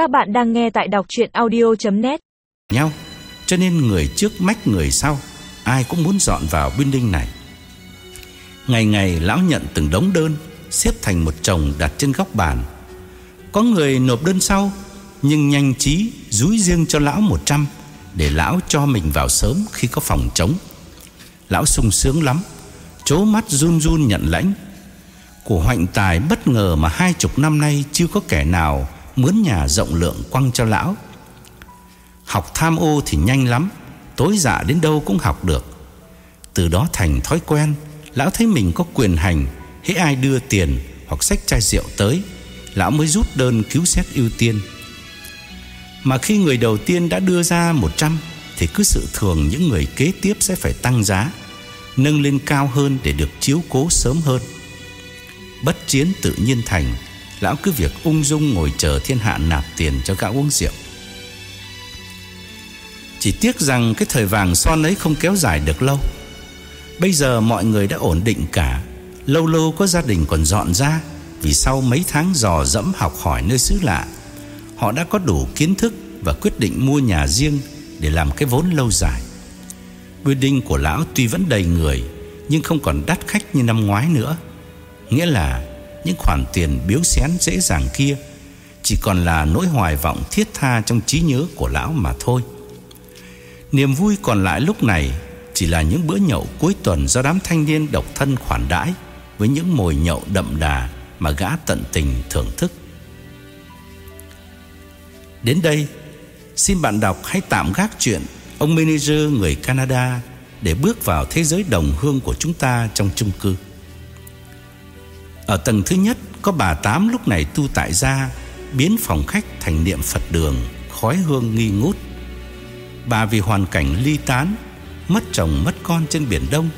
Các bạn đang nghe tại đọc chuyện audio.net nhau, Cho nên người trước mách người sau, Ai cũng muốn dọn vào building này. Ngày ngày lão nhận từng đống đơn, Xếp thành một chồng đặt trên góc bàn. Có người nộp đơn sau, Nhưng nhanh trí Rúi riêng cho lão 100 Để lão cho mình vào sớm khi có phòng trống. Lão sung sướng lắm Chố mắt run run nhận lãnh. Của hoạnh tài bất ngờ mà hai chục năm nay Chưa có kẻ nào mướn nhà rộng lượng quăng cho lão. Học tham ô thì nhanh lắm, Tối dạ đến đâu cũng học được. Từ đó thành thói quen, Lão thấy mình có quyền hành, Hễ ai đưa tiền hoặc xách chai rượu tới, Lão mới rút đơn cứu xét ưu tiên. Mà khi người đầu tiên đã đưa ra 100 Thì cứ sự thường những người kế tiếp sẽ phải tăng giá, Nâng lên cao hơn để được chiếu cố sớm hơn. Bất chiến tự nhiên thành Lão cứ việc ung dung ngồi chờ thiên hạ nạp tiền cho gã uống rượu. Chỉ tiếc rằng cái thời vàng son ấy không kéo dài được lâu. Bây giờ mọi người đã ổn định cả. Lâu lâu có gia đình còn dọn ra, Vì sau mấy tháng dò dẫm học hỏi nơi xứ lạ, Họ đã có đủ kiến thức Và quyết định mua nhà riêng Để làm cái vốn lâu dài. Building của lão tuy vẫn đầy người, Nhưng không còn đắt khách như năm ngoái nữa. Nghĩa là những khoản tiền biếu xén dễ dàng kia chỉ còn là nỗi hoài vọng thiết tha trong trí nhớ của lão mà thôi. Niềm vui còn lại lúc này chỉ là những bữa nhậu cuối tuần do đám thanh niên độc thân khoản đãi với những mồi nhậu đậm đà mà gã tận tình thưởng thức. Đến đây, xin bạn đọc hãy tạm gác chuyện ông manager người Canada để bước vào thế giới đồng hương của chúng ta trong chung cư. Ở tầng thứ nhất, có bà Tám lúc này tu tại gia, Biến phòng khách thành niệm Phật đường, Khói hương nghi ngút. Bà vì hoàn cảnh ly tán, Mất chồng, mất con trên Biển Đông,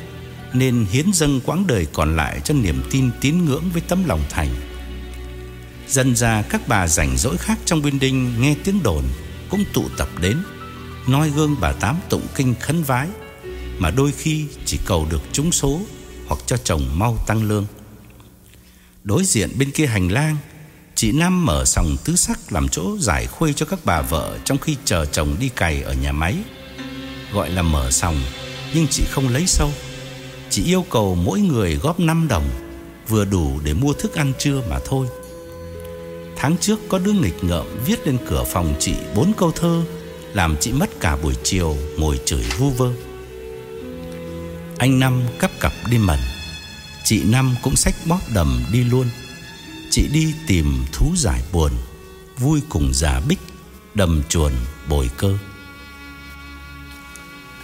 Nên hiến dâng quãng đời còn lại Cho niềm tin tín ngưỡng với tấm lòng thành. Dần ra các bà rảnh rỗi khác trong building Nghe tiếng đồn, Cũng tụ tập đến, Noi gương bà Tám tụng kinh khấn vái, Mà đôi khi chỉ cầu được trúng số Hoặc cho chồng mau tăng lương. Đối diện bên kia hành lang, Chị Năm mở sòng tứ sắc Làm chỗ giải khuây cho các bà vợ Trong khi chờ chồng đi cày ở nhà máy. Gọi là mở sòng, Nhưng chị không lấy sâu. Chị yêu cầu mỗi người góp 5 đồng, Vừa đủ để mua thức ăn trưa mà thôi. Tháng trước có đứa nghịch ngợm Viết lên cửa phòng chị bốn câu thơ, Làm chị mất cả buổi chiều Ngồi chửi vu vơ. Anh Năm cắp cặp đi mần. Chị Năm cũng xách bóp đầm đi luôn. Chị đi tìm thú giải buồn, Vui cùng già bích, Đầm chuồn bồi cơ.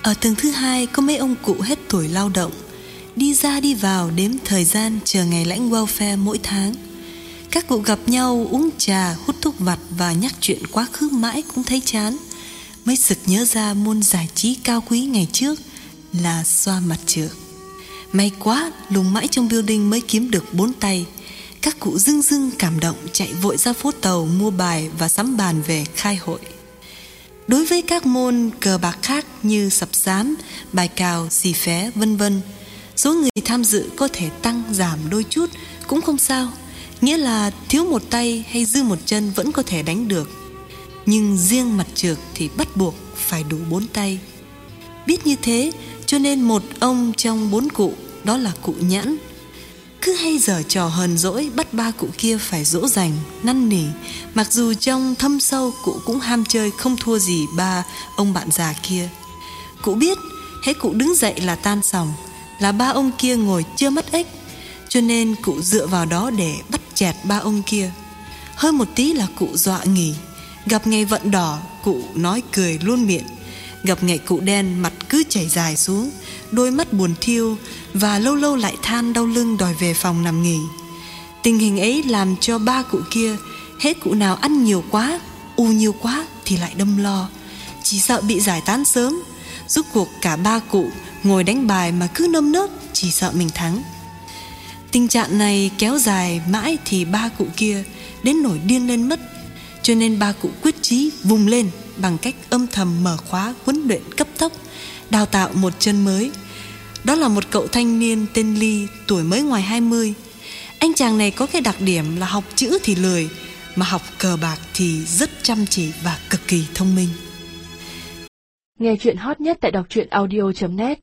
Ở tầng thứ hai có mấy ông cụ hết tuổi lao động, Đi ra đi vào đếm thời gian chờ ngày lãnh welfare mỗi tháng. Các cụ gặp nhau uống trà, hút thuốc vặt Và nhắc chuyện quá khứ mãi cũng thấy chán. Mới sực nhớ ra môn giải trí cao quý ngày trước Là xoa mặt trượt May quá lùng mãi trong building mới kiếm được bốn tay. Các cụ dưng dưng cảm động chạy vội ra phố tàu mua bài và sắm bàn về khai hội. Đối với các môn cờ bạc khác như sập sám, bài cào, xì phé vân vân Số người tham dự có thể tăng giảm đôi chút cũng không sao. Nghĩa là thiếu một tay hay dư một chân vẫn có thể đánh được. Nhưng riêng mặt trượt thì bắt buộc phải đủ bốn tay. Biết như thế cho nên một ông trong bốn cụ, Đó là cụ nhãn. Cứ hay giờ trò hờn dỗi Bắt ba cụ kia phải dỗ dành, Năn nỉ. Mặc dù trong thâm sâu Cụ cũng ham chơi không thua gì ba ông bạn già kia. Cụ biết, Hễ cụ đứng dậy là tan sòng, Là ba ông kia ngồi chưa mất ích Cho nên cụ dựa vào đó để bắt chẹt ba ông kia. Hơi một tí là cụ dọa nghỉ. Gặp ngày vận đỏ, Cụ nói cười luôn miệng. Gặp ngày cụ đen, mặt cứ chảy dài xuống, Đôi mắt buồn thiêu Và lâu lâu lại than đau lưng đòi về phòng nằm nghỉ. Tình hình ấy làm cho ba cụ kia, Hết cụ nào ăn nhiều quá, U nhiều quá thì lại đâm lo. Chỉ sợ bị giải tán sớm. Rốt cuộc cả ba cụ Ngồi đánh bài mà cứ nâm nớt Chỉ sợ mình thắng. Tình trạng này kéo dài mãi Thì ba cụ kia đến nổi điên lên mất, Cho nên ba cụ quyết chí vùng lên bằng cách âm thầm mở khóa huấn luyện cấp tốc, đào tạo một chân mới. Đó là một cậu thanh niên tên Ly, tuổi mới ngoài 20. Anh chàng này có cái đặc điểm là học chữ thì lười, mà học cờ bạc thì rất chăm chỉ và cực kỳ thông minh. Nghe chuyện hot nhất tại đọc truyện audio.net